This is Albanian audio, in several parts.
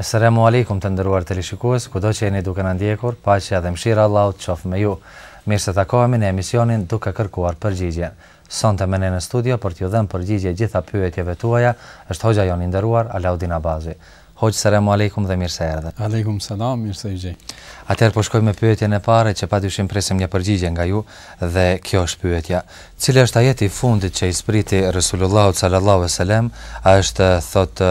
Esselamu Alejkum të nderuar teleshikues, kudo që jeni duke na ndjekur, paqja dhe mëshira e Allahut qoftë me ju. Mirë se takohemi në emisionin Duke kërkuar përgjigjen. Sonte me ne në studio për t'ju dhënë përgjigje gjitha pyetjeve tuaja është hoxha jonë i nderuar, Alaudin Abazi. Hoxhë Selamu Alejkum dhe mirë se erdhe. Alejkum Selam, mirë se ju gjej. Atëherë po shkojmë me pyetjen e parë që padyshim presim një përgjigje nga ju dhe kjo është pyetja. Cili është ajeti i fundit që i zbriti Resulullahut sallallahu alaihi wasallam? A është thotë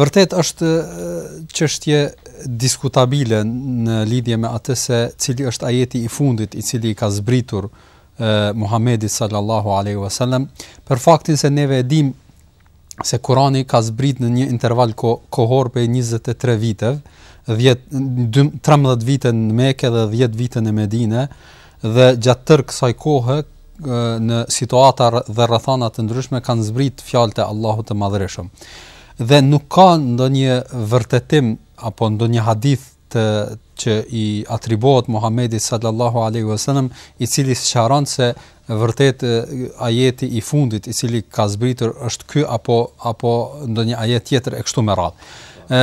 Vërtet është çështje diskutabile në lidhje me atë se cili është ajeti i fundit i cili i ka zbritur Muhamedit sallallahu alaihi wasallam për faktin se neve e dimë se Kurani ka zbrit në një interval ko, kohor prej 23 viteve, 10 13 vite në Mekë dhe 10 vite në Medinë, Dhe gjatë tërë kësaj kohe në situata dhe rrethana të ndryshme kanë zbrit fjalët e Allahut të Madhërishëm. Dhe nuk ka ndonjë vërtetim apo ndonjë hadith të që i atribuohet Muhamedit sallallahu alaihi wasallam, i cili sqaron se vërtet ajeti i fundit i cili ka zbritur është ky apo apo ndonjë ajet tjetër e kështu me radhë. Ë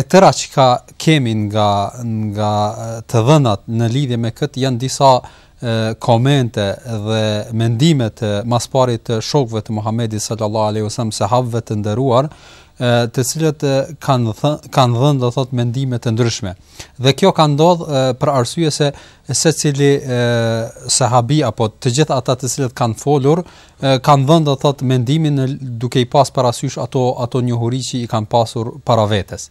e tëra që ka kemi nga nga të dhënat në lidhje me këtë janë disa komente dhe mendime të, më së pari, të shokëve të Muhamedit sallallahu alaihi wasallam sahabëve të nderuar të cilët kanë kanë dhënë do thot mendime të ndryshme. Dhe kjo ka ndodh për arsye se secili sahabi apo të gjithë ata të cilët kanë folur kanë dhënë do thot mendimin duke i pas parasysh ato ato njohuri që i kanë pasur para vetes.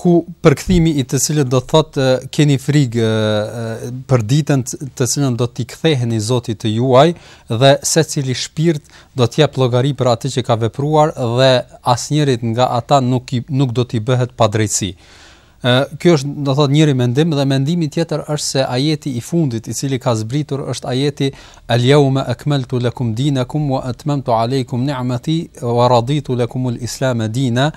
ku përkthimi i të cilit do të thotë keni frikë për ditën të cilën do t'i ktheheni Zotit të juaj dhe secili shpirt do të jap llogari për atë që ka vepruar dhe asnjërit nga ata nuk i, nuk do t'i bëhet padrejtësi. Ë ky është do thotë njëri mendim dhe mendimi tjetër është se ajeti i fundit i cili ka zbritur është ajeti al yawma akmaltu lakum dinakum wa atmamtu alaykum ni'mati wa raditu lakum al-islam dina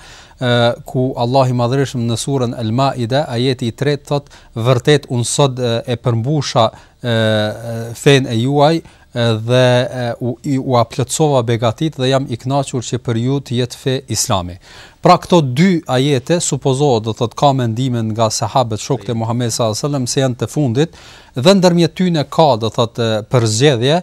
ku Allahu i Madhërishëm në surën El Maida ajeti i tretë thot vërtet un sot e përmbusha fenë e juaj dhe u, ua plotësova begatitë dhe jam i kënaqur që për ju të jetë fe Islami. Pra këto dy ajete supozohet do thot ka mendime nga sahabët shokët e Muhamedit sallallahu alajhi wasallam se janë të fundit dhe ndërmjet tyre ka do thot përzgjedhje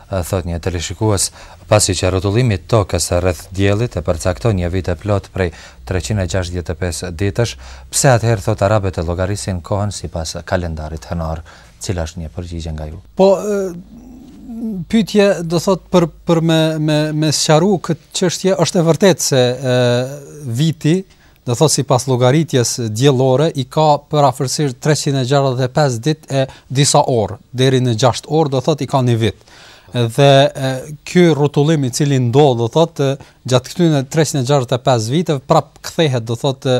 thotë një teleshikues, pasi që rrotullimi i tokës rreth diellit e përcakton një vit të plotë prej treqind e gjashtëdhjetë e pesë ditësh, pse atëherë thotë arabët e llogarisin kohën sipas kalendarit hënor? Cila është një përgjigje nga ju? Po pyetje do thot për për me me me sqaru këtë çështje është e vërtetë se ë viti Do të thotë sipas llogaritjes diellore i ka për afërsisht treqind e gjashtëdhjetë e pesë ditë e disa orë, deri në gjashtë orë do thotë i ka një vit. Dhe ky rrotullim i cili ndodh do thotë gjatë këtyre treqind e gjashtëdhjetë e pesë viteve prap kthehet do thotë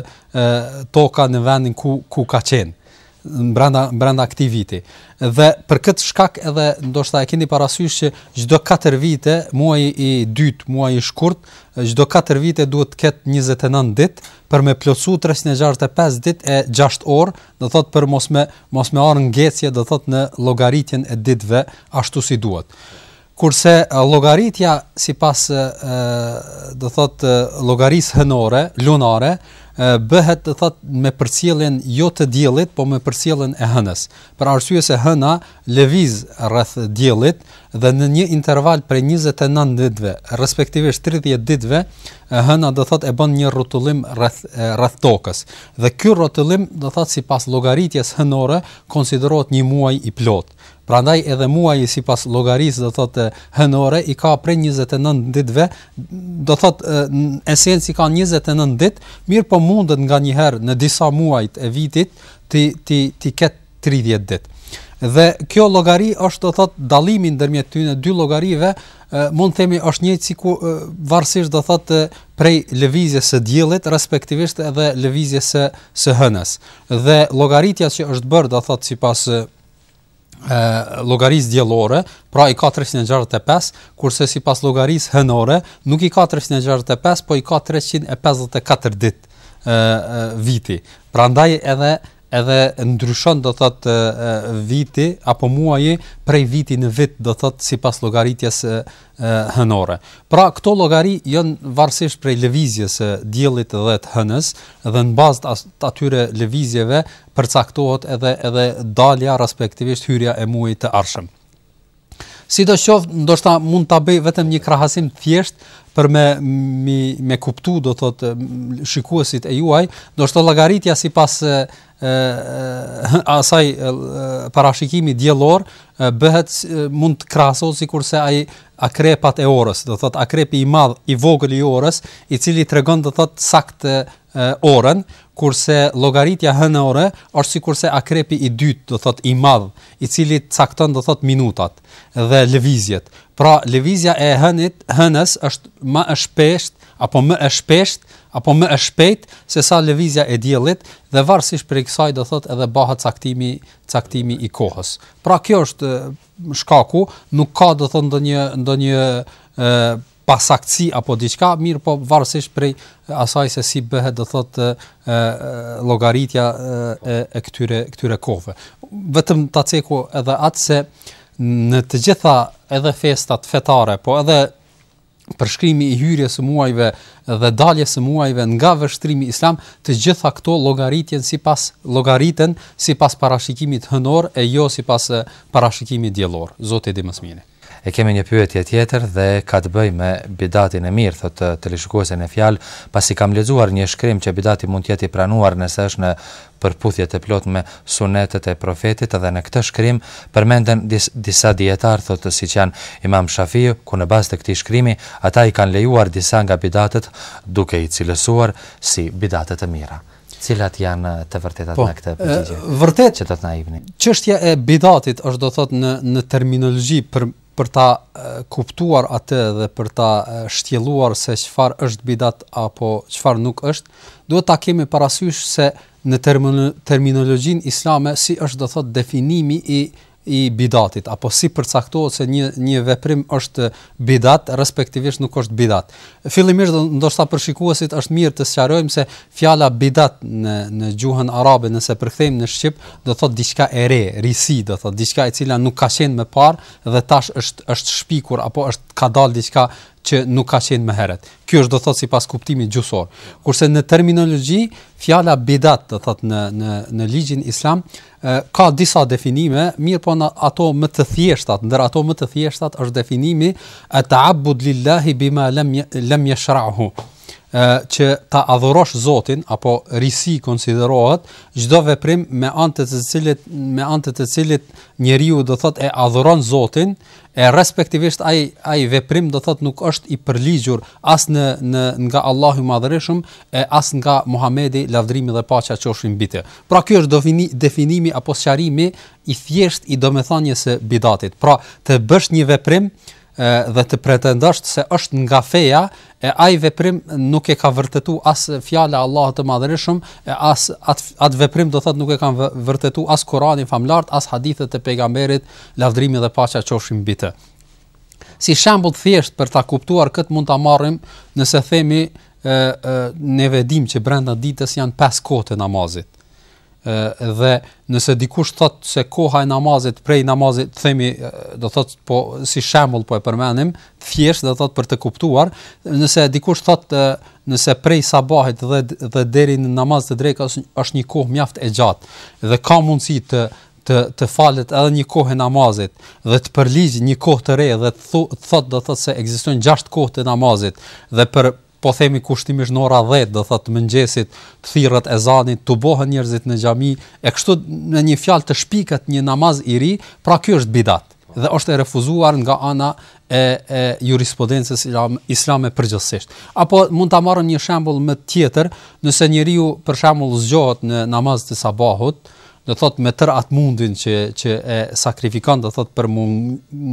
toka në vendin ku ku ka qenë. brenda brenda këtij viti. Dhe për këtë shkak edhe ndoshta e keni parasysh që çdo 4 vite, muaji i dytë, muaji i shkurt, çdo 4 vite duhet të ketë 29 ditë për me plotësu 365 ditë e 6 orë, do thot për mos me mos me ardhë ngecje, do thot në llogaritjen e ditëve ashtu si duhet. Kurse llogaritja sipas do thot llogarisë hënore, lunare, bëhet do thot me përcjelljen jo të diellit, por me përcjelljen e hënës. Për arsye se hëna lëviz rreth diellit dhe në një interval prej 29 ditëve, respektivisht 30 ditëve, hëna do thot e bën një rrotullim rreth rreth tokës. Dhe ky rrotullim do thot sipas llogaritjes hënore konsiderohet një muaj i plot. Prandaj edhe muaji sipas llogarisë do thotë hënore i ka prej 29 ditëve, do thotë në esencë i ka 29 ditë, mirëpo mundet nganjëherë në disa muaj të vitit t'i t'i t'i ketë 30 ditë. Dhe kjo llogari është do thotë dallimi ndërmjet tyre dy llogarive, mund themi është një çikë varësisht do thotë prej lëvizjes së diellit respektivisht edhe lëvizjes së së hënës. Dhe llogaritja që është bërë do thotë sipas llogarisë diellore, pra i ka 365, kurse sipas llogarisë hënore nuk i ka 365, po i ka 354 ditë ë viti. Prandaj edhe edhe ndryshon do thot viti apo muaji prej viti në vit do thot sipas llogaritjes hënore. Pra këto llogari janë varësisht prej lëvizjes së diellit dhe të hënës dhe në bazë të atyre lëvizjeve përcaktohet edhe edhe dalja respektivisht hyrja e muajit të ardhshëm. Sidoqoftë, ndoshta mund ta bëj vetëm një krahasim të thjeshtë për me me me kuptu do thotë shikuesit e juaj, ndoshta llogaritja sipas asaj parashikimi diellor bëhet mund të krahasohet sikurse ai akrepat e orës, do thot akrepi i madh i vogël i orës, i cili tregon do thot saktë orën, kurse llogaritja hënore është sikurse akrepi i dytë, do thot i madh, i cili cakton do thot minutat dhe lëvizjet. Pra lëvizja e hënit, hënës është më e shpeshtë apo më e shpeshtë, apo më e shpejtë, se sa lëvizja e diellit, dhe varësisht prej kësaj do thotë edhe bëhet caktimi, caktimi i kohës. Pra kjo është shkaku, nuk ka do thotë ndonjë ndonjë pasaktësi apo diçka, mirëpo varësisht prej asaj se si bëhet do thotë llogaritja e, e këtyre këtyre kohëve. Vetëm ta ceku edhe atë se në të gjitha edhe festat fetare, po edhe përshkrimi i hyrjes së muajve dhe daljes së muajve nga vështrimi islam, të gjitha këto llogaritjen sipas llogariten sipas parashikimit hënor e jo sipas parashikimit diellor. Zoti di më së miri. E kemi një pyetje tjetër dhe ka të bëjë me bidatin e mirë, thotë teleshikuesja në fjalë, Pasi kam lexuar një shkrim që bidati mund të jetë i pranuar nëse është në përputhje të plotë me Sunetet e Profetit dhe në këtë shkrim përmenden dis disa dijetarë thotë siç janë Imam Shafiu ku në bazë të këtij shkrimi ata i kanë lejuar disa nga bidatet duke i cilësuar si bidate të mira cilat janë të vërtetat po, në këtë përgjigje vërtet që do të na jepni çështja e bidatit është do thotë në në terminologji për për ta kuptuar atë dhe për ta shtjelluar se çfarë është bidat apo çfarë nuk është, duhet ta kemi parasysh se në terminologjinë islame si është do thot definimi i i bidatit apo si përcaktohet se një një veprim është bidat respektivisht nuk është bidat. Fillimisht ndoshta për shikuesit është mirë të sqarojmë se fjala bidat në në gjuhën arabe nëse përkthejmë në shqip do thotë diçka e re, risi do thotë diçka e cila nuk ka qenë më parë dhe tash është është shpikur apo është ka dalë diçka që nuk ka qenë më herët. Kjo është do thotë sipas kuptimit gjuhësor. Kurse në terminologji fjala bidat do thotë në në në ligjin islam Ë, ka disa definime, mirëpo në ato më të thjeshtat, ndër ato më të thjeshtat është definimi at-ta'abbud lillahi bima lam jeshra'hu. Ë, që ta adhurosh Zotin apo risi konsiderohet çdo veprim me anë të të cilit me anë të të cilit njeriu do thotë e adhuron Zotin, e respektivisht ai ai veprim do thotë nuk është i përligjur as në në nga Allahu i Madhërishëm e as nga Muhamedi lavdrimi dhe paqja qofshin mbi të. Pra ky është definimi apo sqarimi i thjeshtë i domethënies së bidatit. Pra, të bësh një veprim dhe të pretendosh se është nga feja e ai veprim nuk e ka vërtetu as fjala e Allahut të Madhërishëm e as at, at veprim do thot nuk e kanë vërtetu as Kurani famëlartë as hadithet e pejgamberit lavdrimi dhe paqja qofshin mbi të. Si shembull thjesht për ta kuptuar kët mund ta marrim nëse themi ë ë ne e dimë që brenda ditës janë pesë kohë të namazit. ë dhe nëse dikush thot se koha e namazit prej namazit themi do thot po si shembull po e përmendim thjesht do thot për të kuptuar nëse dikush thot ë nëse prej sabahit dhe dhe deri në namaz të drekës është një kohë mjaft e gjatë dhe ka mundësi të të të falet edhe një kohë e namazit dhe të përligjë një kohë të re dhe të thotë do të thotë se ekzistojnë gjashtë kohë të namazit dhe për po themi kushtimisht në ora 10 do thotë mëngjesit të thirret ezani të tubohen njerëzit në xhami e kështu me një fjalë të shpiket një namaz i ri pra ky është bidat dhe është e refuzuar nga ana e, e jurisprudencës islam, islame përgjithsisht. Apo mund ta marrim një shembull më tjetër, nëse njeriu për shembull zgjohet në namaz të sabahut, do të thotë me tërë atë mundin që që e sakrifikon do të thotë për mu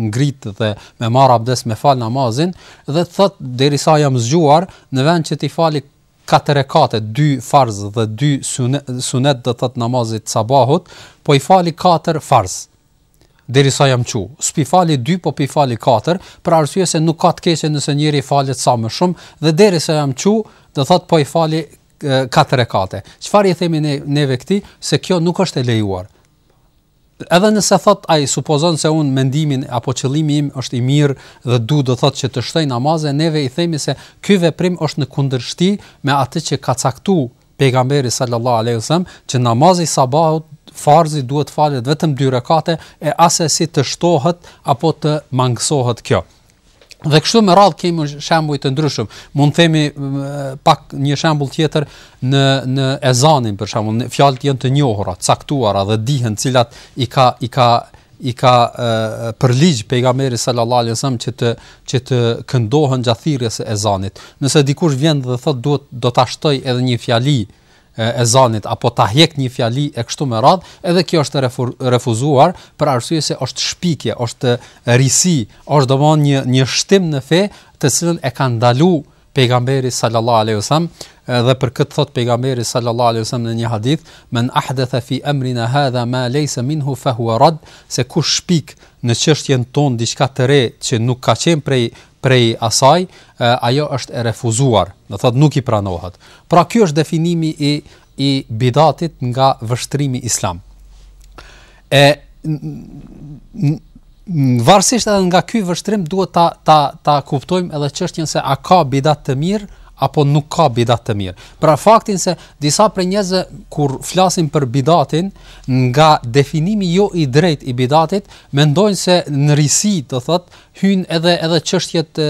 ngrit dhe me marr abdes me fal namazin dhe të thotë derisa jam zgjuar në vend që t'i fali katër rekate, dy farz dhe dy sunet, sunet do të thotë namazit të sabahut, po i fali katër farz. Derisa jam çu, s'pi fali dy, po pi fali katër, për arsye se nuk ka të keqe nëse njeri falet sa më shumë dhe derisa jam çu, do të thotë po i fali katër rekate. Çfarë i themi neve këtij se kjo nuk është e lejuar? Edhe nëse thot ai supozon se un mendimin apo qëllimi im është i mirë dhe du do thot që të shtoj namazin, neve i themi se ky veprim është në kundërshti me atë që ka caktuar pejgamberi sallallahu alaihi wasallam që namazi i sabahut farzi duhet të falet vetëm dy rekate e asesi të shtohet apo të mangësohet kjo. Dhe kështu me radhë kemi shembuj të ndryshëm. Mund të themi pak një shembull tjetër në në ezanin për shembull, fjalët janë të njohura, të caktuara dhe dihen cilat i ka i ka i ka e, përligj pejgamberi sallallahu alajhi wasallam që të që të këndohen gjatë thirrjes së ezanit. Nëse dikush vjen dhe thotë duhet do ta shtoj edhe një fjali e ezanit apo ta hjek një fjali e kështu me radh, edhe kjo është e refuzuar për arsye se është shpikje, është risi, është domethën një një shtim në fe, të cilën e ka ndalu pejgamberi sallallahu alaihi wasallam edhe për këtë thot pejgamberi sallallahu alaihi wasallam në një hadith men ahdatha fi amrina hadha ma laysa minhu fa huwa rad se kush shpik në çështjen tonë diçka të re që nuk ka qenë prej prej asaj, ajo është e refuzuar, do thotë nuk i pranohet. Pra ky është definimi i i bidatit nga vështrimi islam. E varësisht edhe nga ky vështrim duhet ta ta ta kuptojmë edhe çështjen se a ka bidat të mirë apo nuk ka bidat të mirë. Për faktin se disa prej njerëzve kur flasin për bidatin, nga definimi jo i drejtë i bidatit, mendojnë se në risi, do thotë, hyjnë edhe edhe çështjet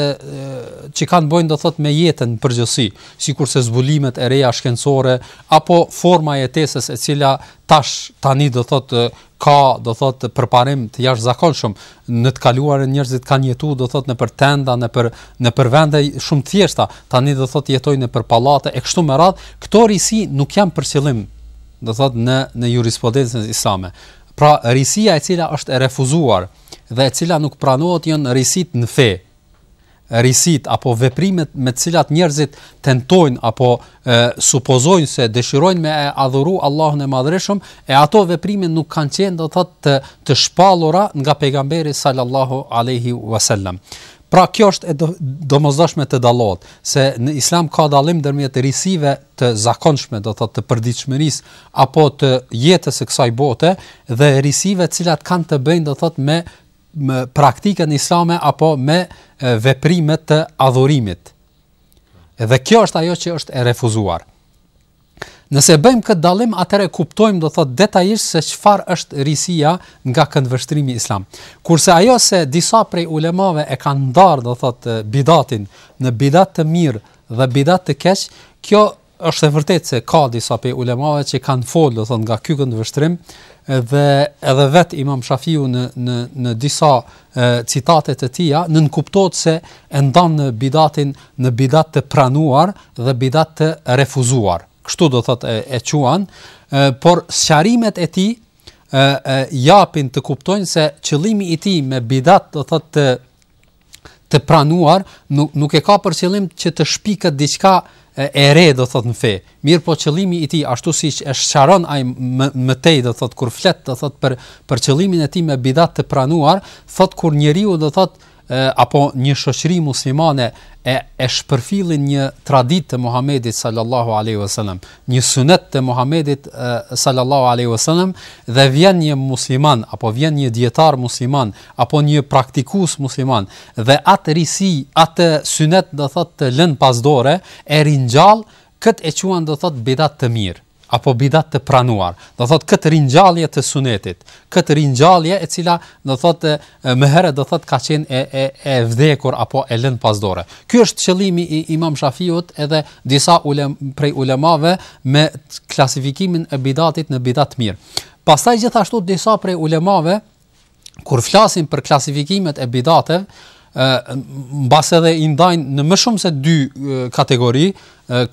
që kanë të bëjnë do thot me jetën në përgjithësi, sikurse zbulimet e reja shkencore apo forma e jetesës e cila tash tani do thot ka do thot përparim të jashtëzakonshëm në të kaluarën njerëzit kanë jetuar do thot nëpër tenda nëpër nëpër vende shumë të thjeshta tani do thot jetojnë nëpër pallate e kështu me radhë këto risi nuk janë për qëllim do thot në në jurisprudencën islame pra risia e cila është e refuzuar dhe e cila nuk pranohet janë risitë në fe risitë apo veprimet me të cilat njerëzit tentojnë apo e, supozojnë se dëshirojnë me e adhuru Allahun e Madhërishëm, e ato veprime nuk kanë qenë do thotë të, të shpallura nga pejgamberi sallallahu alaihi wasallam. Pra kjo është e domosdoshme të dallohet, se në Islam ka dallim ndërmjet risive të zakonshme, do thotë të përditshmërisë apo të jetës së kësaj bote dhe risive të cilat kanë të bëjnë do thotë me me praktikën islame apo me veprimet e adhurimit. Dhe kjo është ajo që është e refuzuar. Nëse e bëjmë këtë dallim, atëherë kuptojmë do thotë detajisht se çfarë është risia nga këndvështrimi islam. Kurse ajo se disa prej ulemave e kanë ndarë do thotë bidatin në bidat të mirë dhe bidat të keq, kjo është e vërtetë se ka disa prej ulemave që kanë folë do thotë nga ky këndvështrim dhe edhe vetë Imam Shafiu në në në disa citate të tija, nënkuptohet se e ndan në bidatin në bidat të pranuar dhe bidat të refuzuar. Kështu do thot e, e quan, e, por sqarimet e tij japin të kuptojmë se qëllimi i tij me bidat do thotë të të pranuar nuk nuk e ka për qëllim që të shpiket diçka e re do thotë në fe, Mirëpo qëllimi i tij ashtu siç e sqaron ai më, më tej do thot kur flet do thot për për qëllimin e tij me bidat të pranuar, thot kur njeriu do thot apo një shoqëri muslimane e e shpërfillin një traditë të Muhamedit sallallahu alaihi wasallam, një sunet të Muhamedit sallallahu alaihi wasallam dhe vjen një musliman apo vjen një dietar musliman apo një praktikues musliman dhe atë risi, atë sunet do thot të lënë pas dore, e ringjall Këtë e quan do thotë bidat të mirë, apo bidat të pranuar, do thotë këtë ringjallje të sunetit, këtë ringjallje e cila do thotë më herët do thotë ka qenë e e e vdekur apo e lënë pas dore. Ky është qëllimi i Imam Shafiut edhe disa ulem, prej ulemave me klasifikimin e bidatit në bidat të mirë. Pastaj gjithashtu disa prej ulemave kur flasin për klasifikimet e bidateve, mbase edhe i ndajnë në më shumë se dy kategori,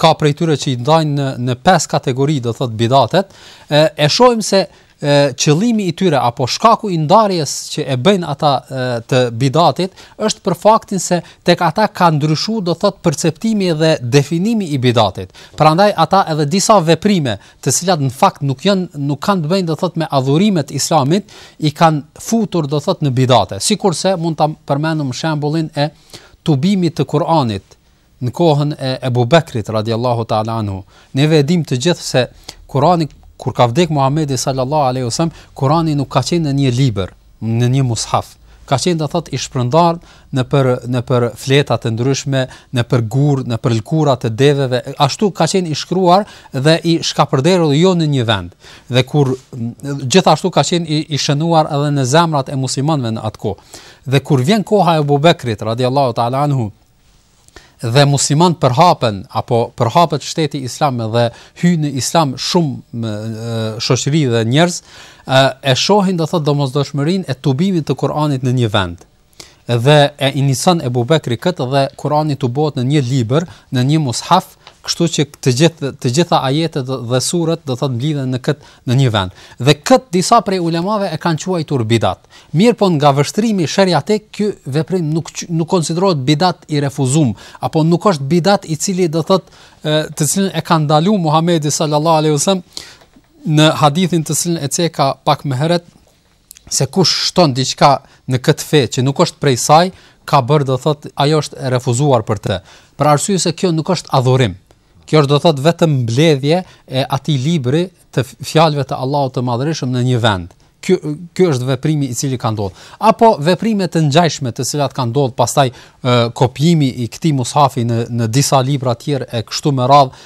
ka prej tyre që i ndajnë në në pesë kategori, do thot bidatet, e, e shohim se qëllimi i tyre apo shkaku i ndarjes që e bëjnë ata e, të bidatit është për faktin se tek ata ka ndryshuar do thot perceptimi dhe definimi i bidatit. Prandaj ata edhe disa veprime të cilat në fakt nuk janë nuk kanë të bëjnë do thot me adhurimet e Islamit, i kanë futur do thot në bidate. Sikurse mund ta përmendim shembullin e tubimit të Kuranit në kohën e Ebu Bekrit radiallahu ta'ala anhu. Ne e dimë të gjithë se Kurani, kur ka vdek Muhamedi sallallahu alaihi wasallam, Kurani nuk ka qenë në një libër. në një mushaf ka qenë do thot i shpërndar nëpër nëpër fleta të ndryshme, nëpër gurë, nëpër lkura të deveve, ashtu ka qenë i shkruar dhe i shkapërderdhur jo në një vend. Dhe kur gjithashtu ka qenë i, i shënuar edhe në zemrat e muslimanëve në atë kohë. Dhe kur vjen koha e Abu Bekrit radhiyallahu ta'ala anhu, dhe muslimanët përhapen apo përhapet shteti islam dhe hyjnë në islam shumë shoqëri dhe njerëz e shohin do thotë domosdoshmërinë e tubimit të Kuranit në një vend dhe e inicion Ebu Bekri këtë dhe Kurani tubohet në një libër, në një mushaf, Kështu që të gjithë të gjitha ajetet dhe suret do thotë mblidhen në kët në një vend. Dhe kët disa prej ulemave e kanë quajtur bidat. Mirëpo nga vështrimi sheriatik ky veprim nuk nuk konsiderohet bidat i refuzum, apo nuk është bidat i cili do thotë të cilin e ka ndaluar Muhamedi sallallahu alaihi wasallam në hadithin të cilin e ceka pak më herët se kush shton diçka në këtë fe që nuk është prej saj, ka bërë do thot ajo është e refuzuar për të. Për arsye se kjo nuk është adhurim. Kjo është do thot vetëm mbledhje e atij libri të fjalëve të Allahut të Madhërishëm në një vend. Ky ky është veprimi i cili ka ndodhur. Apo veprime të ngjashme të cilat kanë ndodhur pastaj kopjimi i këtij mushafi në në disa libra të tjerë e kështu me radhë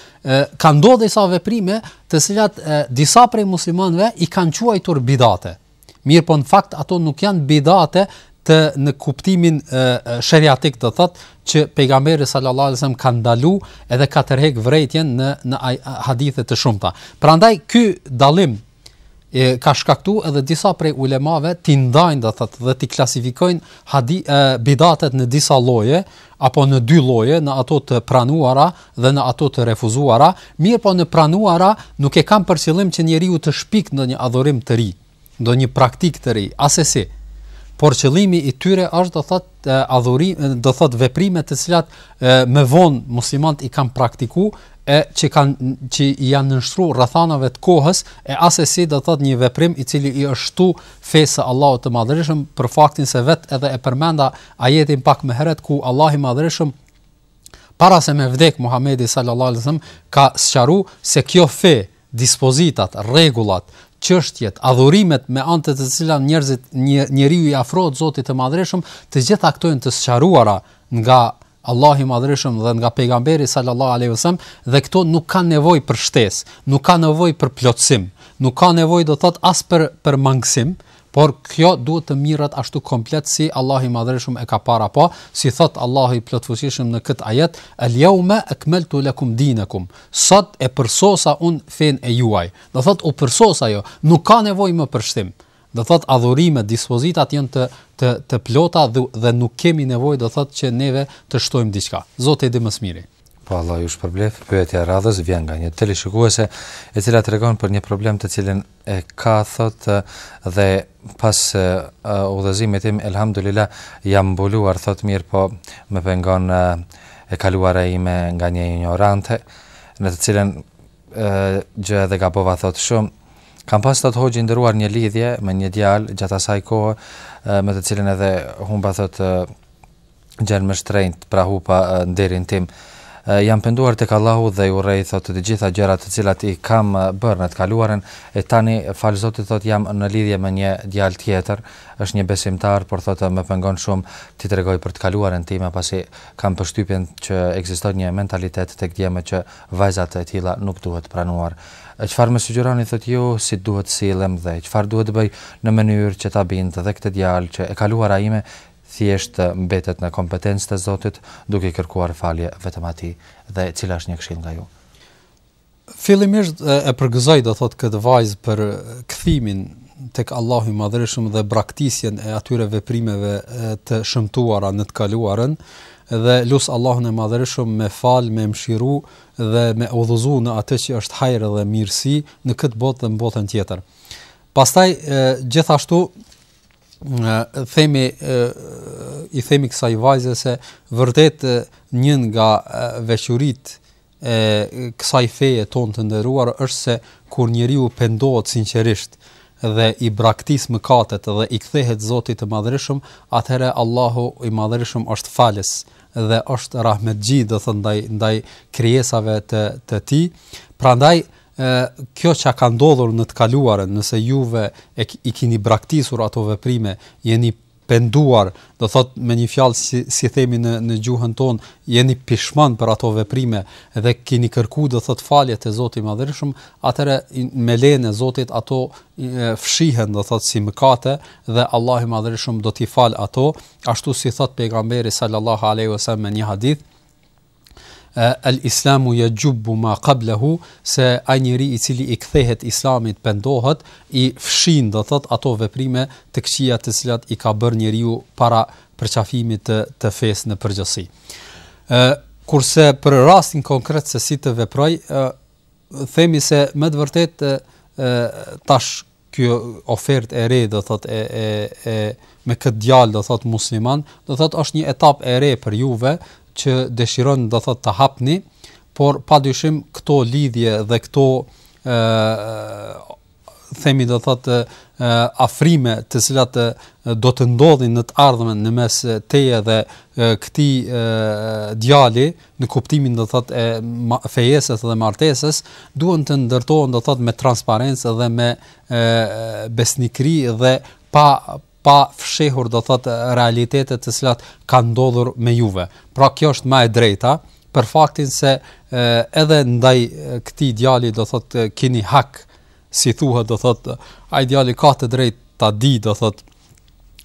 Ka ndodhur disa veprime të cilat disa prej muslimanëve i kanë quajtur bidate. Mirëpo në fakt ato nuk janë bidate të në kuptimin sheriatik do thot që pejgamberi sallallahu alajhi wasallam ka ndalu edhe ka tërheq vërejtjen në në hadithe të shumta. Prandaj ky dallim e ka shkaktuar edhe disa prej ulemave t'i ndajnë do thotë dhe t'i klasifikojnë hadi e, bidatet në disa lloje apo në dy lloje në ato të pranuara dhe në ato të refuzuara mirëpo në pranuara nuk e kanë për qëllim që njeriu të shpikë ndonjë adhurim të ri ndonjë praktikë të re asesi por qëllimi i tyre është do thotë të adhurim, do thot veprime të cilat e, më vonë muslimanët i kanë praktiku e që kanë që i janë nënshtru rrethanave të kohës e asesi do thot një veprim i cili i është shtu fesë së Allahut të Madhërishëm për faktin se vet edhe e përmenda ajetin pak më herët ku Allahu i Madhërishëm para se me vdek Muhamedi sallallahu alaihi wasallam ka sqaru se kjo fe dispozitat, rregullat, çështjet, adhurimet me anë të të cilave njerëzit njeriu i afrohet Zotit të Madhërishëm, të gjitha këto janë të sqaruara nga Allahu i Madhërishëm dhe nga pejgamberi sallallahu alaihi wasallam dhe këto nuk kanë nevojë për shtesë, nuk kanë nevojë për plotësim, nuk kanë nevojë do thot as për për mangësim, Por kjo duhet të mirret ashtu komplet si Allahu i Madhërishëm e ka parapa, po, si thot Allahu i Plotfuqishëm në këtë ajet, "El yawma akmaltu lakum dinakum", sot e përsosa unë fenë e juaj. Do thot u përsos ajo, nuk ka nevojë më për shtim. Do thot adhurimet, dispozitat janë të të të plota dhe nuk kemi nevojë do thot që neve të shtojmë diçka. Zoti e di më së miri. Po Allah ju shpërbleftë, pyetja e radhës vjen nga një teleshikuese e cila tregon për një problem të cilin e ka thot dhe pas uh, udhëzimit tim, elhamdulila, jam mbuluar thot mirëpo më pengon uh, e kaluara ime nga një ignorante, në të cilën uh, gjë edhe gabova thot shumë, Kam pas thot hoxhë i nderuar një lidhje me një djalë gjatë asaj kohë me të cilin edhe humba thot Gjënë më të shtrenjtë, pra humba nderin tim. Jam penduar tek Allahu dhe i urrej thotë të gjitha gjërat të cilat i kam bërë në të kaluarën e tani fal Zotit thotë jam në lidhje me një djalë tjetër, është një besimtar, por thotë më pengon shumë t'i tregoj për të kaluarën time pasi kam përshtypjen që ekziston një mentalitet tek djemtë që vajzat e tilla nuk duhet pranuar. Çfarë më sugjeroni thotë ju si duhet të sillem dhe çfarë duhet të bëj në mënyrë që ta bind edhe këtë djalë që e kaluara ime thjesht mbetet në kompetencë të Zotit duke i kërkuar falje vetëm Atij. Dhe cila është një këshillë nga ju? Fillimisht e përgëzoj do thotë këtë vajzë për kthimin tek Allahu i Madhërishëm dhe braktisjen e atyre veprimeve të shëmtuara në të kaluarën dhe lus Allahun e Madhërishëm me fal, me mëshiru dhe me udhëzu në atë që është hajër dhe mirësi në këtë botë dhe në botën tjetër. Pastaj gjithashtu themi i themi kësaj vajze se vërtet një nga veçoritë e kësaj feje tonë të nderuar është se kur njeriu pendohet sinqerisht dhe i braktis mëkatet dhe i kthehet Zotit të Madhërishëm, atëherë Allahu i Madhërishëm është falës dhe është rahmetxhi, do thonë ndaj ndaj krijesave të të tij. Prandaj E, kjo që ka ndodhur në të kaluarën, nëse juve e, i kini braktisur ato veprime, jeni penduar, do thot me një fjalë si si themi në në gjuhën tonë, jeni pishman për ato veprime dhe keni kërku do thot falje te Zoti i Madhërishëm, atëhere me lejen e Zotit ato e, fshihen do thot si mëkate dhe Allahu i Madhërishëm do t'i fal ato, ashtu si thot Pejgamberi sallallahu alaihi wasallam në një hadith, El islamu jexhubbu ma kablehu, se ai njeri i cili i kthehet islamit pendohet, i fshin do thot ato veprime të këqija të cilat i ka bërë njeriu para përqafimit të, të fesë në përgjithësi. E, kurse për rastin konkret se si të veprojë, e, themi se me të vërtetë e, tash Kjo ofertë e re do thot e e e me kët djalë do thot musliman, do thot është një etapë e re për juve që dëshironi do thot ta hapni, por padyshim këto lidhje dhe këto ë themi do thot ë afrime të cilat do të ndodhin në të ardhmen në mes teje dhe këtij djali, në kuptimin do thot e fejesës dhe martesës, duhen të ndërtohen do thot me transparencë dhe me e, besnikëri dhe pa pa fshehur do thot realitete të cilat kanë ndodhur me juve. Pra kjo është më e drejta për faktin se e, edhe ndaj këtij djali do thot keni hak si thuhet do thot ai djali ka të drejtë ta di do thot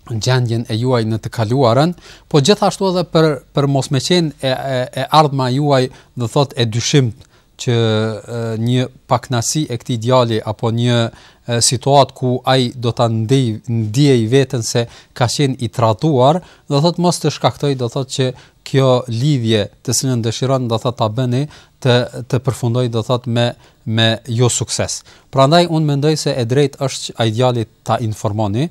gjendjen e juaj në të kaluarën, po gjithashtu edhe për për mos me qenë e, e, e ardhma juaj, do thotë e dyshimtë që e, një paknaqsi e këtij djali apo një situatë ku ai do ta ndej ndjejë veten se ka qenë i tradhtuar, do thotë mos të shkaktojë, do thotë që kjo lidhje të cilën dëshiron do thotë ta bëni të të përfundojë do thotë me me jo sukses. Prandaj un mendoj se e drejtë është që atë djalin ta informoni,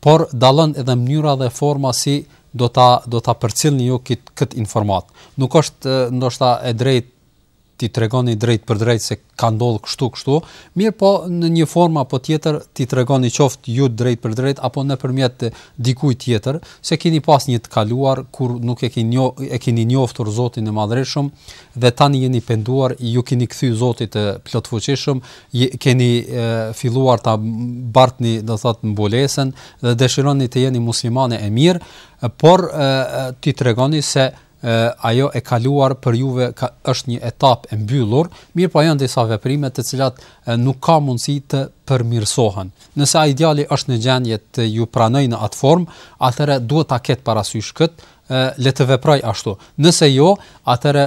por dallon edhe mënyra dhe forma si do ta do ta përcillni ju këtë kët informatë. Nuk është ndoshta e drejtë t'i tregoni drejtpërdrejt se ka ndodhur kështu kështu, mirëpo në një formë apo tjetër t'i tregoni qoftë ju drejtpërdrejt apo nëpërmjet dikujt tjetër se keni pas një të kaluar kur nuk e keni njoh e keni njoftur Zotin e Madhërishëm dhe tani jeni penduar, ju keni kthy Zotit të plotfuqishëm, keni filluar ta bartni, do thotë, mbulesën dhe dëshironi të jeni muslimane e mirë, por t'i tregoni se ajo e kaluar për juve ka është një etapë e mbyllur, mirëpo janë disa veprime të cilat nuk ka mundësi të përmirësohen. Nëse ai djali është në gjendje të ju pranojë në atë formë, atëherë duhet ta ketë parasysh këtë le të veproj ashtu. Nëse jo, atëherë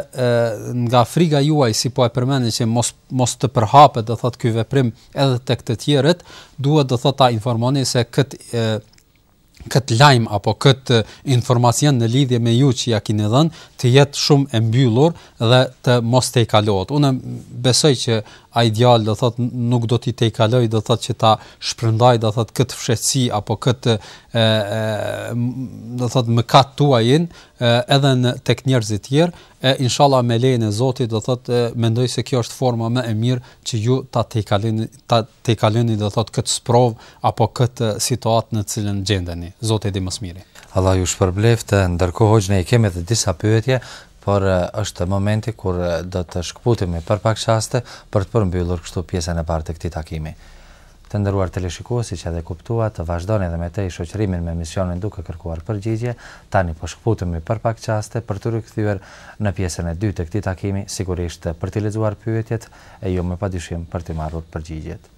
nga friga juaj si po e përmendni që mos mos të përhapet, do thotë ky veprim edhe tek të tjerët, duhet do thotë ta informoni se kët kët lajm apo kët informacion në lidhje me ju që ia keni dhënë të jetë shumë e mbyllur dhe të mos tejkalohet. Unë besoj që ai djalë do thotë nuk do t'i tejkaloj do thotë që ta shpërndaj do thotë këtë fshehtësi apo këtë ë do thotë mëkat tuajin edhe në tek njerëzit të tjerë e inshallah me lejen e Zotit do thotë mendoj se kjo është forma më e mirë që ju ta tejkaloni ta tejkaloni do thotë këtë sprov apo këtë situatë në cilën gjendeni Zoti di më së miri Allahu ju shpërbleftë ndërkohë hoxhë ne kemi edhe disa pyetje Por është momenti kur do të shkëputemi për pak çaste për të përmbyllur kështu pjesën e parë të këtij takimi. Të nderuar teleshikues, siç edhe kuptuat, vazhdoni edhe më tej shoqërimin me emisionin Duke Kërkuar Përgjigje. Tani po shkëputemi për pak çaste për t'u rikthyer në pjesën e dytë të këtij takimi, sigurisht për t'i lexuar pyetjet e juaja e padyshim për t'i marrur përgjigjet.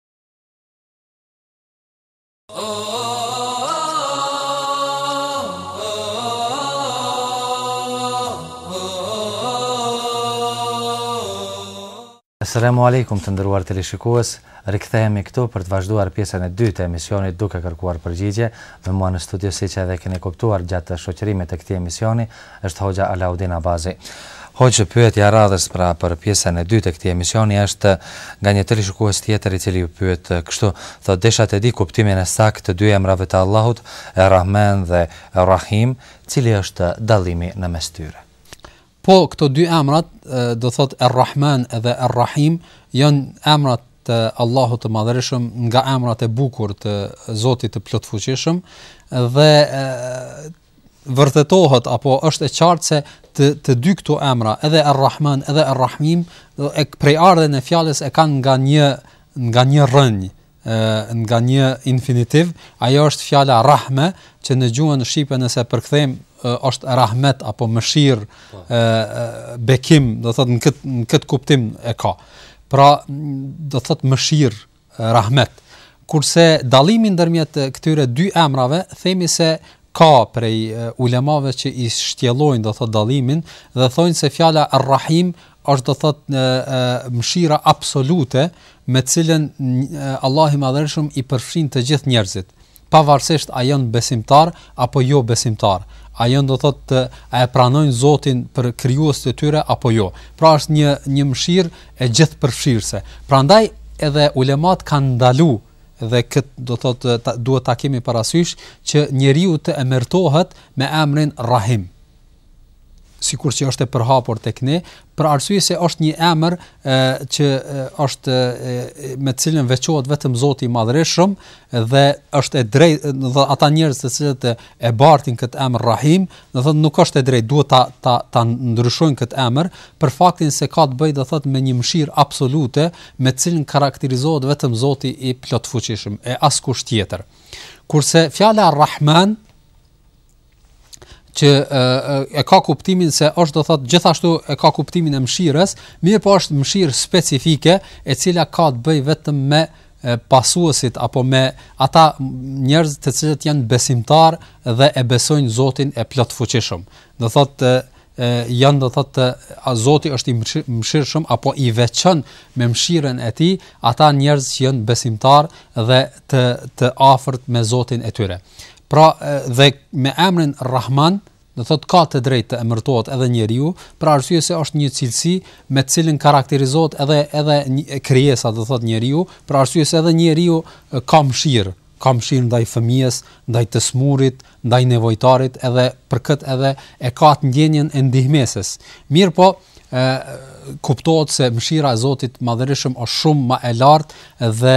Selamu alejkum të nderuar teleshikues. Rikthehemi këtu për të vazhduar pjesën e dytë të emisionit duke kërkuar përgjigje. Me mua në studio siç edhe keni kuptuar gjatë shoqërimit të këtij emisioni është hoxha Alaudin Abazi. Hoxhë, pyetja e radhës pra për pjesën e dytë të këtij emisioni është nga një teleshikues tjetër i cili ju pyet kështu, thotë desha të di kuptimin e saktë të dy emrave të Allahut, Er-Rahman dhe Er-Rahim, cili është dallimi në mes tyre? Po këto dy emrat, do thotë Er-Rahman dhe Er-Rahim, janë emra të Allahut të Madhërishëm, nga emrat e bukur të Zotit të Plotfuqishëm dhe vërtetohet apo është e qartë se të të dy këto emra, edhe Ar-Rahman edhe Ar-Rahim, e prejardhjen e fjalës e kanë nga një nga një rrënj, ë nga një infinitiv, ajo është fjala Rahme, që në gjuhën shqipe nëse përkthejmë është rahmet apo mëshirë, po. ë bekim, do thotë në këtë në këtë kuptim e ka. Pra, do thotë mëshirë, Rahmet. Kurse dallimi ndërmjet këtyre dy emrave themi se ka prej ulemave që i shtjellojnë do thot dallimin dhe thonë se fjala Ar-Rahim është do thot mëshira absolute me të cilën Allahu i Madhërishëm i përfshin të gjithë njerëzit. pavarësisht a janë besimtarë apo jo besimtarë, a janë do thotë të a e pranojnë Zotin për krijues të tyre apo jo. Pra është një një mëshirë e gjithëpërfshirëse. Prandaj edhe ulemat kanë ndalu dhe kët do thotë ta, duhet ta kemi parasysh që njeriu të emërtohet me emrin Rahim. sikur që është e përhapur tek ne, për arsye se është një emër ë që është e, me të cilën veçohet vetëm Zoti i Madhërishëm dhe është e drejtë, do të ata njerëz të cilët e, e bartin këtë emër Rahim, do thotë nuk është e drejtë, duhet ta ta ta ndryshojnë këtë emër për faktin se ka të bëjë do thotë me një mëshirë absolute me të cilën karakterizohet vetëm Zoti i plotfuqishëm e askush tjetër. Kurse fjala Rahman që e, e ka kuptimin se është do thot gjithashtu e ka kuptimin e mëshirës, mirëpo është mëshirë specifike e cila ka të bëjë vetëm me pasuesit apo me ata njerëz të cilët janë besimtar dhe e besojnë Zotin e plotfuqishëm. Do thot e, janë do thot a Zoti është i mëshirshëm apo i veçon me mëshirën e tij ata njerëz që janë besimtar dhe të të afërt me Zotin e tyre. Pra dhe me emrin Rahman, do thotë ka të drejtë të emërtohet edhe njeriu, për arsye se është një cilësi me të cilën karakterizohet edhe edhe krijesa, do thotë njeriu, për arsye se edhe njeriu ka mëshirë, ka mëshirë ndaj fëmijës, ndaj të sëmurit, ndaj nevojtarit, edhe për këtë edhe e ka të ndjenjën e ndihmesës. Mirëpo, ë kuptohet se mëshira e Zotit madhërishëm është shumë më e lartë dhe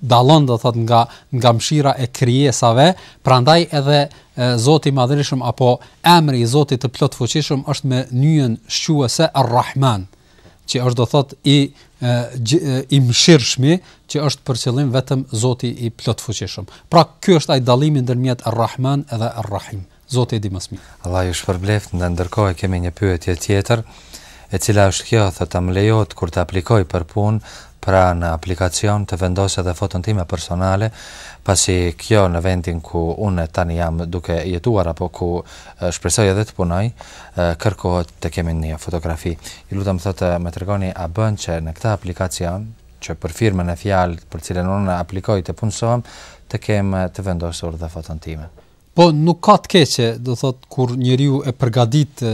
dallon do thot nga nga mshira e krijesave prandaj edhe Zoti i Madhërishëm apo emri i Zotit të plotfuqishëm është me nyjen shquese Ar-Rahman që është do thot i i mëshirshmi që është për qëllim vetëm Zoti i plotfuqishëm pra ky është ai dallimi ndërmjet Ar-Rahman edhe Ar-Rahim Zoti e di më së miri. Allah ju shpërbleftë, në ndërkohë kemi një pyetje tjetër, e cila është kjo, thotë a më lejohet kur të aplikoj për punë, pra në aplikacion të vendos edhe foton time personale, pasi kjo në vendin ku unë tani jam duke jetuar apo ku shpresoj edhe të punoj, kërkohet të kemi një fotografi. Ju lutem thotë më tregoni a bën që në këtë aplikacion që për firmën në fjalë për cilën unë aplikoj të punësohem, të kem të vendosur dhe foton time. Po nuk ka të keqe, do thot kur njeriu e përgatit e,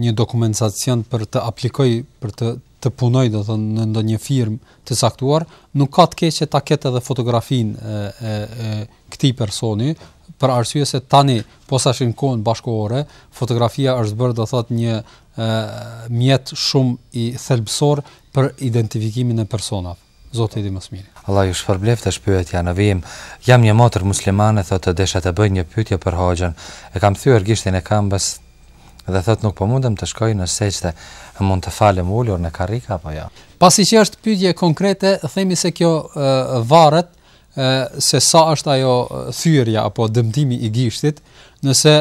një dokumentacion për të aplikoj për të të punoj do thot në ndonjë firmë të caktuar, nuk ka të keqe ta ketë edhe fotografinë e e e këtij personi për arsye se tani posaç në kohën bashkëkohore fotografia është bërë do thot një e, mjet shumë i thelbësor për identifikimin e personave. Zoti e di më së miri. Allah ju shpërbleftë. Është pyetja në vijim jam një motër muslimane thotë desha të bëj një pyetje për hoxhën e kam thyer gishtin e këmbës dhe thotë nuk po mundem të shkoj në sexhde a mund të falem ulur në karrikë apo jo. Pasi që është pyetje konkrete themi se kjo varet se sa është ajo thyerja apo dëmtimi i gishtit, nëse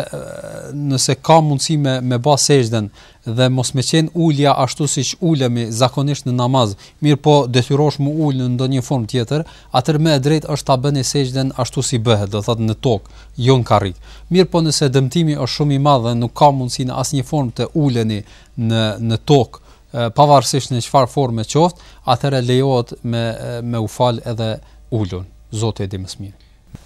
nëse ka mundësi me me ba sexhden dhe mos me qen ulja ashtu siç ulemi zakonisht në namaz, mirëpo detyrosh mu ul në ndonjë formë tjetër, atëherë më e drejtë është ta bëni sexhden ashtu si bëhet, do thotë në tokë, jo në karrik. Mirëpo nëse dëmtimi është shumë i madh dhe nuk ka mundësi në asnjë formë të uleni në në tokë, pavarësisht në çfarë forme qoftë, atëherë lejohet me me u fal edhe ulun. Zoti e di më së miri.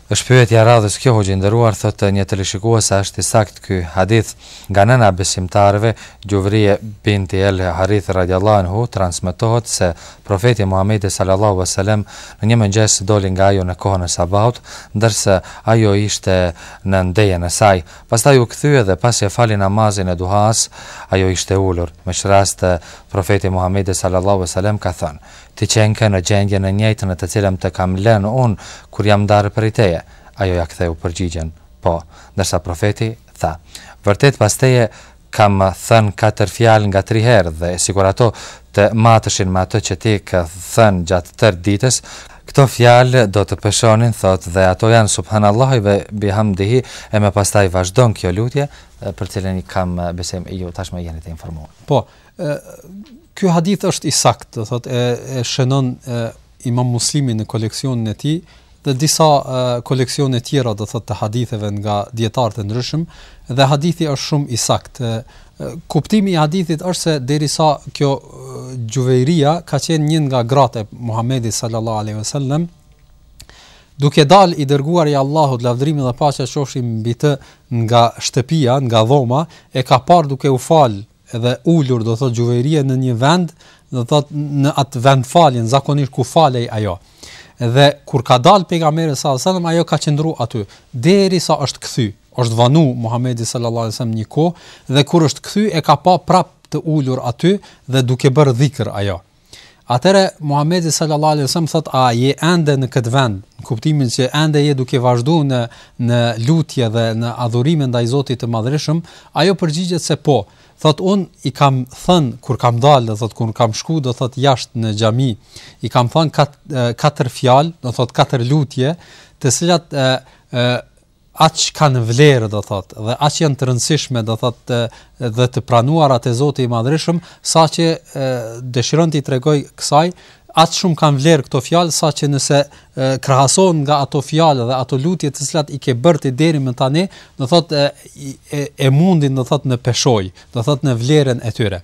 Është pyetja e radhës kjo hoxhë i nderuar thotë një teleshikuese a është i saktë ky hadith nga nëna e besimtarëve Xhuvejrie binti El Harith radiallahu anhu transmetohet se profeti Muhamedi sallallahu alaihi wasallam në një mëngjes doli nga ajo në kohën e sabahut ndërsa ajo ishte në ndejën e saj Pastaj u kthye dhe pasi e fali namazin e duhasë, ajo ishte ulur. Me ç'rast Profeti Muhamedi sallallahu alejhi ve selem ka thënë, Ti qenke në gjendjen e njëjtë në të cilën të kam lënë unë kur jam ndarë prej teje? Ajo ia ktheu përgjigjen, Po. Ndërsa Profeti tha, Vërtet pas teje Kam thënë katër fjalë nga tri herë dhe sikur ato të mateshin me atë që ti ke thënë gjatë tërë ditës, këto fjalë do të peshonin, thotë, dhe ato janë Subhanallahi ve bihamdihi e më pastaj vazhdon kjo lutje, për të cilën kam besim ju tashmë jeni të informuar. Po, ky hadith është i saktë, do thotë e, e shënon e, Imam Muslimi në koleksionin e tij dhe disa koleksione tjera do thotë të haditheve nga dijetarë të ndryshëm dhe hadithi është shumë i saktë. Kuptimi i hadithit është se derisa kjo Xhuvejria ka qenë një nga gratë e Muhamedit sallallahu alaihi wasallam, duke dalë i dërguar i Allahut lavdërimi dhe paqja qofshin mbi të nga shtëpia, nga dhoma, e ka parë duke u fal Edhe ulur do thotë Xhuvejria në një vend, do thotë në atë vend faljeje zakonisht ku falej ajo. Dhe kur ka dalë pejgamberi sallallahu alajhi wasallam ajo ka qëndru aty derisa është kthy. Është vanu Muhamedi sallallahu alajhi wasallam një kohë dhe kur është kthy e ka pa prap të ulur aty dhe duke bërë dhikr ajo. Atëherë Muhamedi sallallahu alaihi wasallam thotë a je ende në këtë vend, në kuptimin se ende je duke vazhduar në në lutje dhe në adhurime ndaj Zotit të Madhërishëm, ajo përgjigjet se po. Thot un i kam thën kur kam dalë, do thot kur kam shku, do thot jashtë në xhami, i kam thën kat, katër fjalë, do thot katër lutje, të cilat ë ë aq kanë vlerë do thot dhe aq janë të rëndësishme do thot dhe, dhe të pranuara te Zoti i Madhërishëm saqë dëshiron t'i tregoj kësaj aq shumë kanë vlerë këto fjalë saqë nëse krahasohen nga ato fjalë dhe ato lutje të cilat i ke bërë ti deri më tani do thot e, e, e mundin do thot në peshojë do thot në vlerën e tyre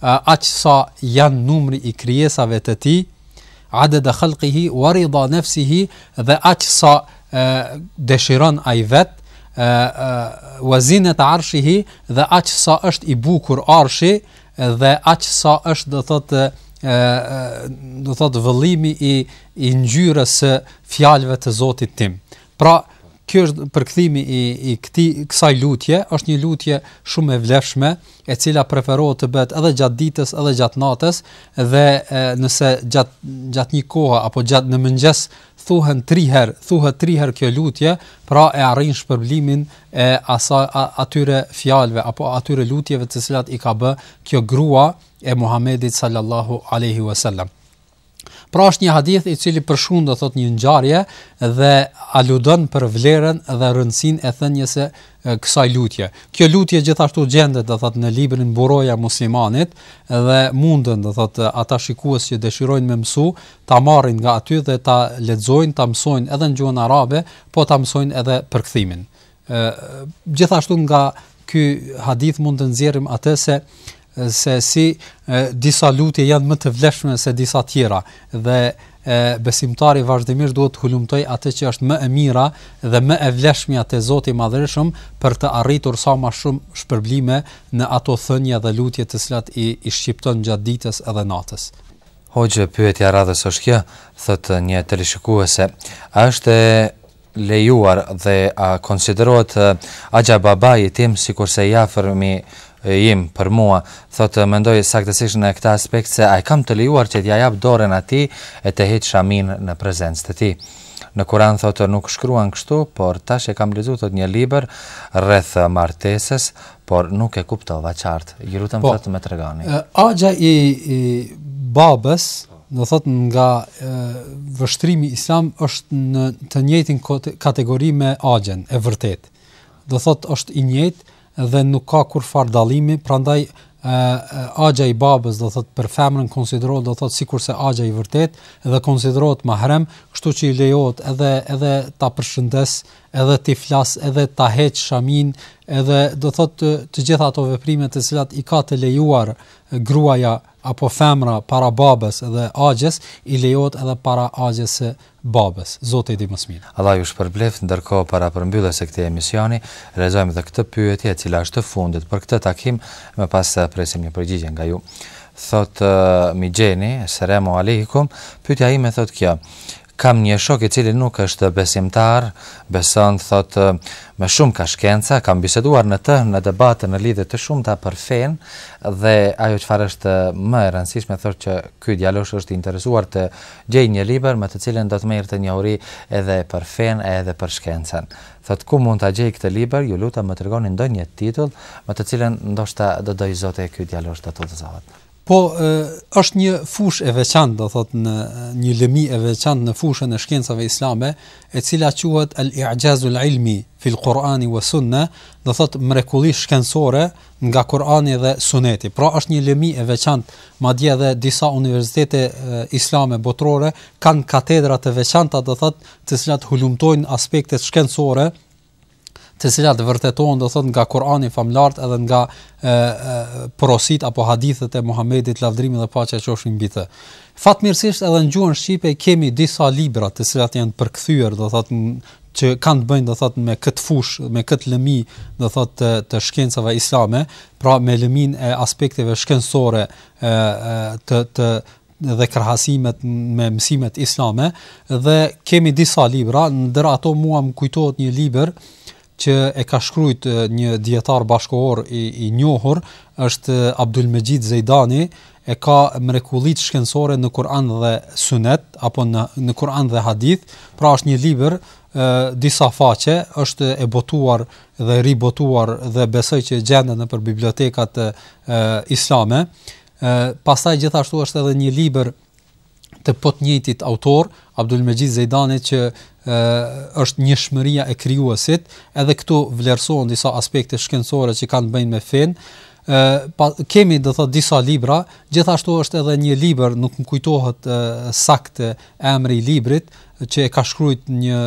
aq sa janë numri i krijesave të tij, adede khalqihi, wa rida nefsihi, dhe aq sa dëshiron ai vetë, wa zinete arshihi, dhe aq sa është i bukur arshi, dhe aq sa është do thot vëllimi i i ngjyrës së fjalëve të Zotit tim. Pra, ky është përkthimi i i këtij kësaj lutje, është një lutje shumë e vlefshme, e cila preferohet të bëhet edhe gjatë ditës, edhe gjatë natës dhe e, nëse gjatë gjatë një kohe apo gjatë në mëngjes thuhen 3 herë, thuhet 3 herë kjo lutje, pra e arrin shpërblimin e asaj atyre fjalëve apo atyre lutjeve të cilat i ka bë kjo grua e Muhamedit sallallahu alaihi wasallam. Pra është një hadith i cili përshkruan do thot një ngjarje dhe aludon për vlerën dhe rëndësinë e thënies së kësaj lutje. Kjo lutje gjithashtu gjendet do thot në librin Mburoja e muslimanit dhe mundën do thot ata shikues që dëshirojnë me e mësu ta marrin nga aty dhe ta lexojnë, ta mësojnë edhe në gjuhën arabe, po ta mësojnë edhe përkthimin. Ë gjithashtu nga ky hadith mund të nxjerrim atë se se si e, disa lutje janë më të vlefshme se disa tjera dhe e, besimtari vazhdimisht duhet të hulumtoj atë që është më e mira dhe më e vlefshmja te Zoti i Madhërishëm për të arritur sa më shumë shpërblime në ato thënie dhe lutje të cilat i, i shqipton gjatë ditës edhe natës. Hoxhë, pyetja e radhës është kjo, thotë një teleshikuese. A është lejuar dhe a konsiderohet axha i babait tim sikurse i afërmi im për mua thotë mendoj saktësisht në këtë aspekt se a e kam të lejuar që t'ia jap dorën atij e të heq shaminë në prezencë të tij në Kuran thotë nuk shkruan kështu por tash e kam lexu thotë një libër rreth martesës por nuk e kuptova qartë ju lutem po, thotë më tregoni axha i, i babës Do thotë nga e, vështrimi islam është në të njëjtin kategori me axhën e vërtetë. Do thotë është i njëjtë dhe nuk ka kurrfarë dallimi, prandaj axha i babës do thot për femrën konsiderohet do thot sikurse axha i vërtetë dhe konsiderohet mahrem, kështu që i lejohet edhe edhe ta përshëndes, edhe t'i flas, edhe ta heq shaminë, edhe do thot të, të gjitha ato veprime të cilat i ka të lejuar gruaja apo femra para babes dhe axhes i lejohet edhe para axhes së babes zoti e di më së miri. Allah ju shpërbleftë, ndërkohë para përmbylljes së këtij emisioni, lexojmë edhe këtë pyetje e cila është e fundit për këtë takim, më pas presim një përgjigje nga ju. Thotë Mixheni, selamu alejkum, pyetja ime thotë kjo, Kam një shok i cili nuk është besimtar, beson thotë më shumë ka shkenca, kam biseduar me të në debate në lidhje të shumta për fenë dhe ajo çfarë është më e rëndësishme thotë që ky djalosh është i interesuar të gjejë një libër me të cilin do të merrte njohuri edhe për fenë e edhe për shkencën. Thotë ku mund ta gjej këtë libër, ju lutem më tregoni ndonjë titull me të cilën ndoshta do dojë zoti ky djalosh të udhëzohet. Po është një fushë e veçantë, do thot një lëmi e veçantë në fushën e shkencave islame, e cila quhet al-i'jazul ilmi fil Qurani wa sunna, do thot mrekulli shkencore nga Kurani dhe Suneti. Pra është një lëmi e veçantë, madje edhe disa universitete islame botërore kanë katedra të veçanta, do thot, të cilat hulumtojnë aspektet shkencore të cilat vërtetohen do thot nga Kurani famlart edhe nga e, e, porosit apo hadithet e Muhamedit lavdrimi dhe paqja qofshin mbi të. Fatmirësisht edhe në gjuhën shqipe kemi disa libra të cilat janë përkthyer do thot që kanë të bëjnë do thot me këtë fushë, me këtë lëmi do thot të, të shkencave islame, pra me lëmin e aspekteve shkencore e, e, të të dhe krahasimet me mësimet islame dhe kemi disa libra, ndër ato mua më kujtohet një libër që e ka shkrujt një dietar bashkëkohor i, i njohur, është Abdul Mexhid Zejdani, e ka mrekullit shkencore në Kur'an dhe Sunet apo në në Kur'an dhe Hadith, pra është një libër ë disa faqe, është e botuar dhe ribotuar dhe besoj që gjendet nëpër bibliotekat e, islame. Ë pastaj gjithashtu është edhe një libër të po të njëjtit autor, Abdul Mexhid Zejdani që ë është njëshmëria e krijuesit, edhe këtu vlerësohen disa aspekte shkencore që kanë të bëjnë me fen. Ë pa, kemi do thot disa libra, gjithashtu është edhe një libër, nuk më kujtohet saktë emri i librit, që e ka shkrujt një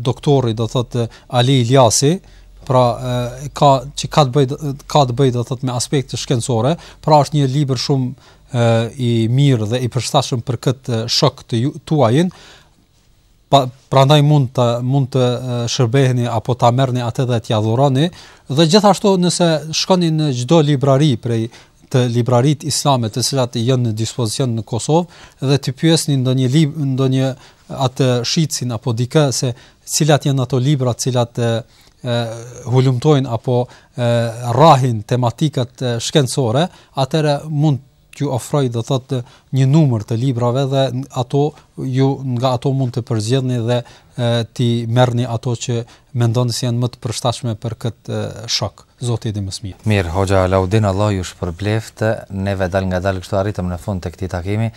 doktori, do thot Ali Iljasi, pra ka që ka të bëj ka të bëj do thot me aspekte shkencore, pra është një libër shumë i mirë dhe i përshtatshëm për këtë shok të tuajin. Pra, prandaj mund të mund të shërbeheni apo ta merrni atë dhe t'ia dhuroni dhe gjithashtu nëse shkoni në çdo librari prej të librarive islame të cilat janë në dispozicion në Kosovë dhe të pyesni ndonjë libër, ndonjë atë shitsin apo dikë se cilat janë ato libra të cilat e, e hulumtojnë apo e, rrahin tematikat shkencore, atëherë mund t'ju ofrojë do thotë një numër të librave dhe ato ju nga ato mund të përzgjedhni dhe e, t'i merrni ato që mendoni se janë më të përshtatshme për këtë shok. Zoti e di më së miri. Mirë hoxhë Alaudin Allah ju shpërbleftë ne dalëngadalë kështu arritëm në fund të këtij takimi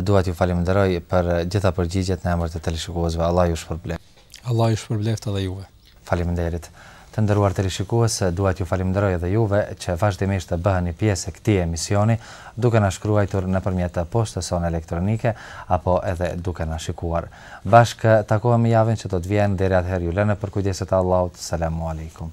dua t'ju faleminderoj për gjitha përgjigjet në emër të teleshikuesve Allah ju shpërbleftë. Allah ju shpërbleftë edhe juve. Faleminderit. Të nderuar teleshikues dua t'ju faleminderoj edhe juve që vazhdimisht bëheni pjesë e këtij emisioni duke na shkruajtur nëpërmjet postës sonë elektronike apo edhe duke na shikuar. Bashkë takohemi javën që do të vjen deri atëherë ju lë në përkujdesjen e Allahut. Selamu Alejkum.